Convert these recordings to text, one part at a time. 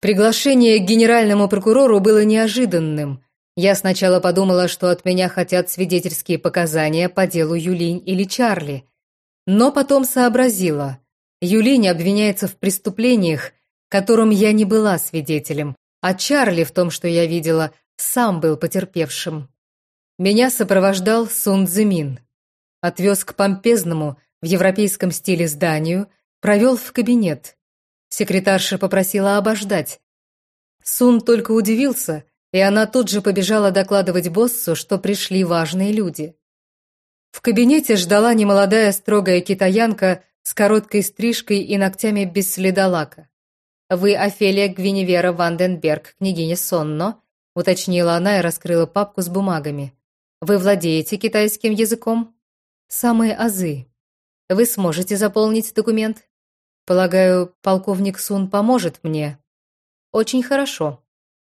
Приглашение к генеральному прокурору было неожиданным. Я сначала подумала, что от меня хотят свидетельские показания по делу Юлинь или Чарли. Но потом сообразила. Юлинь обвиняется в преступлениях, которым я не была свидетелем, а Чарли в том, что я видела, сам был потерпевшим. Меня сопровождал Сун Цзимин. Отвез к помпезному, в европейском стиле зданию, провел в кабинет. Секретарша попросила обождать. Сун только удивился, и она тут же побежала докладывать боссу, что пришли важные люди. В кабинете ждала немолодая строгая китаянка с короткой стрижкой и ногтями без следа лака. «Вы Офелия Гвиневера Ванденберг, княгиня Сонно?» — уточнила она и раскрыла папку с бумагами. «Вы владеете китайским языком?» «Самые азы. Вы сможете заполнить документ?» Полагаю, полковник Сун поможет мне. Очень хорошо.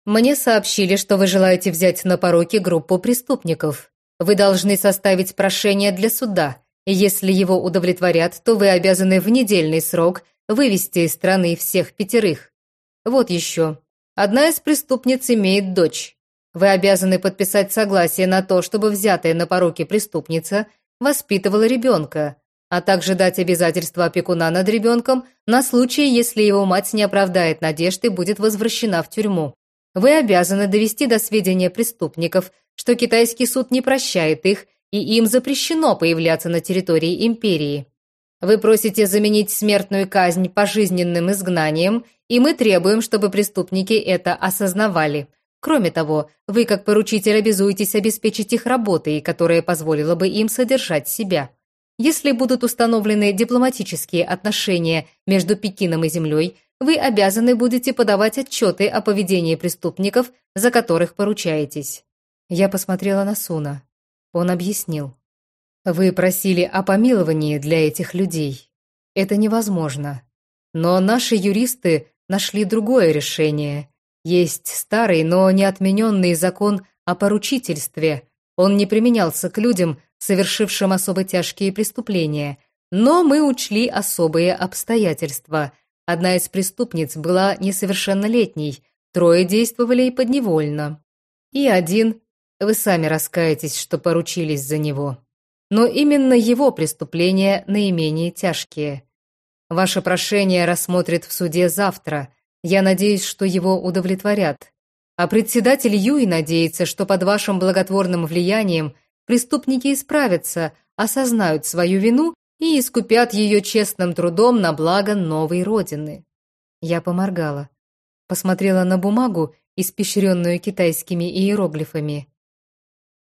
Мне сообщили, что вы желаете взять на поруки группу преступников. Вы должны составить прошение для суда, если его удовлетворят, то вы обязаны в недельный срок вывести из страны всех пятерых. Вот еще. Одна из преступниц имеет дочь. Вы обязаны подписать согласие на то, чтобы взятая на поруки преступница воспитывала ребенка, а также дать обязательство опекуна над ребенком на случай, если его мать не оправдает надежд и будет возвращена в тюрьму. Вы обязаны довести до сведения преступников, что китайский суд не прощает их, и им запрещено появляться на территории империи. Вы просите заменить смертную казнь пожизненным изгнанием, и мы требуем, чтобы преступники это осознавали. Кроме того, вы как поручитель обязуетесь обеспечить их работой, которая позволила бы им содержать себя. Если будут установлены дипломатические отношения между Пекином и Землей, вы обязаны будете подавать отчеты о поведении преступников, за которых поручаетесь». Я посмотрела на Суна. Он объяснил. «Вы просили о помиловании для этих людей. Это невозможно. Но наши юристы нашли другое решение. Есть старый, но не отмененный закон о поручительстве. Он не применялся к людям, совершившим особо тяжкие преступления, но мы учли особые обстоятельства. Одна из преступниц была несовершеннолетней, трое действовали подневольно. И один, вы сами раскаетесь, что поручились за него. Но именно его преступления наименее тяжкие. Ваше прошение рассмотрят в суде завтра. Я надеюсь, что его удовлетворят. А председатель Юй надеется, что под вашим благотворным влиянием преступники исправятся, осознают свою вину и искупят ее честным трудом на благо новой родины. Я поморгала. Посмотрела на бумагу, испещренную китайскими иероглифами.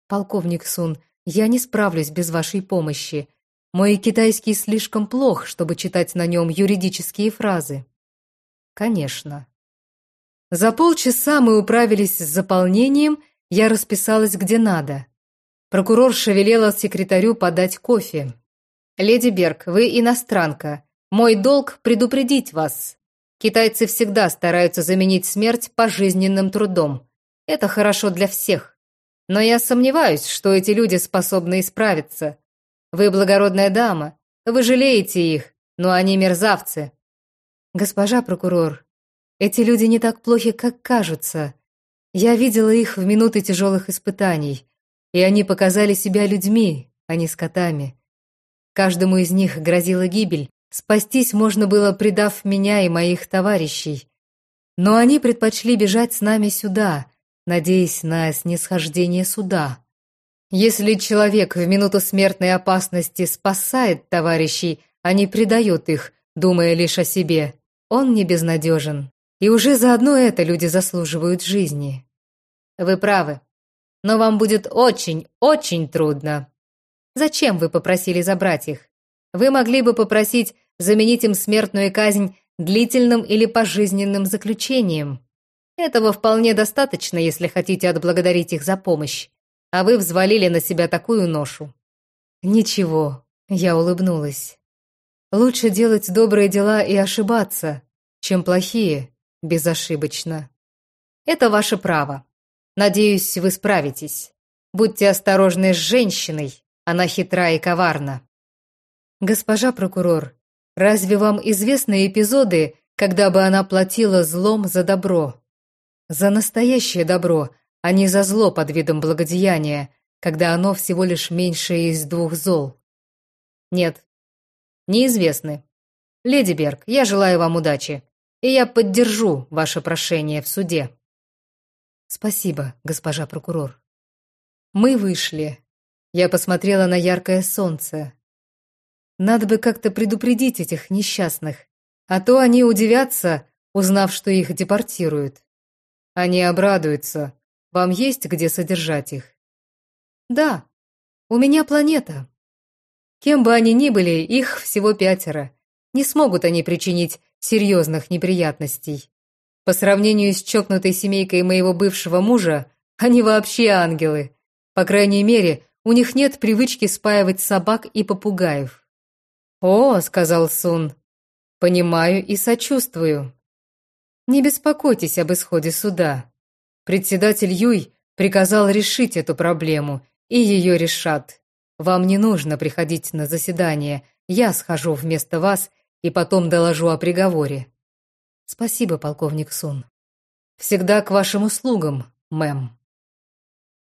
«Полковник Сун, я не справлюсь без вашей помощи. Мой китайский слишком плох, чтобы читать на нем юридические фразы». «Конечно». За полчаса мы управились с заполнением, я расписалась где надо. Прокурорша велела секретарю подать кофе. «Леди Берг, вы иностранка. Мой долг – предупредить вас. Китайцы всегда стараются заменить смерть пожизненным трудом. Это хорошо для всех. Но я сомневаюсь, что эти люди способны исправиться. Вы благородная дама, вы жалеете их, но они мерзавцы». «Госпожа прокурор, эти люди не так плохи, как кажутся. Я видела их в минуты тяжелых испытаний» и они показали себя людьми, а не скотами. Каждому из них грозила гибель, спастись можно было, предав меня и моих товарищей. Но они предпочли бежать с нами сюда, надеясь на снисхождение суда. Если человек в минуту смертной опасности спасает товарищей, а не предает их, думая лишь о себе, он не безнадежен. И уже заодно это люди заслуживают жизни. Вы правы, но вам будет очень, очень трудно. Зачем вы попросили забрать их? Вы могли бы попросить заменить им смертную казнь длительным или пожизненным заключением. Этого вполне достаточно, если хотите отблагодарить их за помощь. А вы взвалили на себя такую ношу. Ничего, я улыбнулась. Лучше делать добрые дела и ошибаться, чем плохие безошибочно. Это ваше право. Надеюсь, вы справитесь. Будьте осторожны с женщиной, она хитра и коварна. Госпожа прокурор, разве вам известны эпизоды, когда бы она платила злом за добро. За настоящее добро, а не за зло под видом благодеяния, когда оно всего лишь меньшее из двух зол. Нет, неизвестны. Леди Берг, я желаю вам удачи, и я поддержу ваше прошение в суде. Спасибо, госпожа прокурор. Мы вышли. Я посмотрела на яркое солнце. Надо бы как-то предупредить этих несчастных, а то они удивятся, узнав, что их депортируют. Они обрадуются. Вам есть где содержать их? Да, у меня планета. Кем бы они ни были, их всего пятеро. Не смогут они причинить серьезных неприятностей. По сравнению с чокнутой семейкой моего бывшего мужа, они вообще ангелы. По крайней мере, у них нет привычки спаивать собак и попугаев. «О», — сказал Сун, — «понимаю и сочувствую. Не беспокойтесь об исходе суда. Председатель Юй приказал решить эту проблему, и ее решат. Вам не нужно приходить на заседание, я схожу вместо вас и потом доложу о приговоре. Спасибо, полковник Сун. Всегда к вашим услугам, мэм.